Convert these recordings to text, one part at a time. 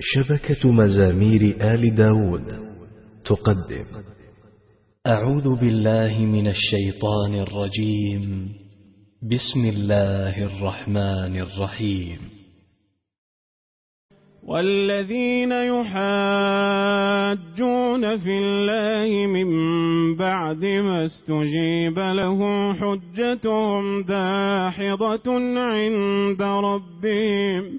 شبكة مزامير آل داود. تقدم. أعوذ بالله من الشيطان الرجيم. بسم الله الرحمن الرحيم. والذين يحاجون في الله من بعد ما استجيب له حجتهم داحضة عند ربهم.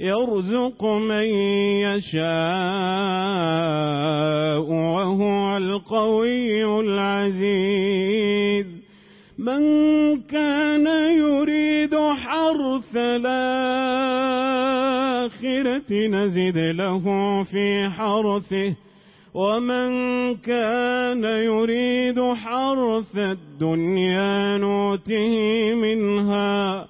يرزق من يشاء وهو القوي العزيز. من كان يريد حرث الآخرة نزد له في حرثه. ومن كان يريد حرث الدنيا نوته منها.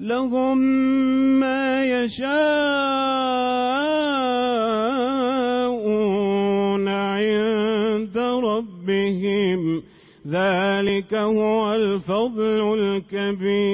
لهم ما يشاءون عند ربهم. ذلك هو الفضل الكبير.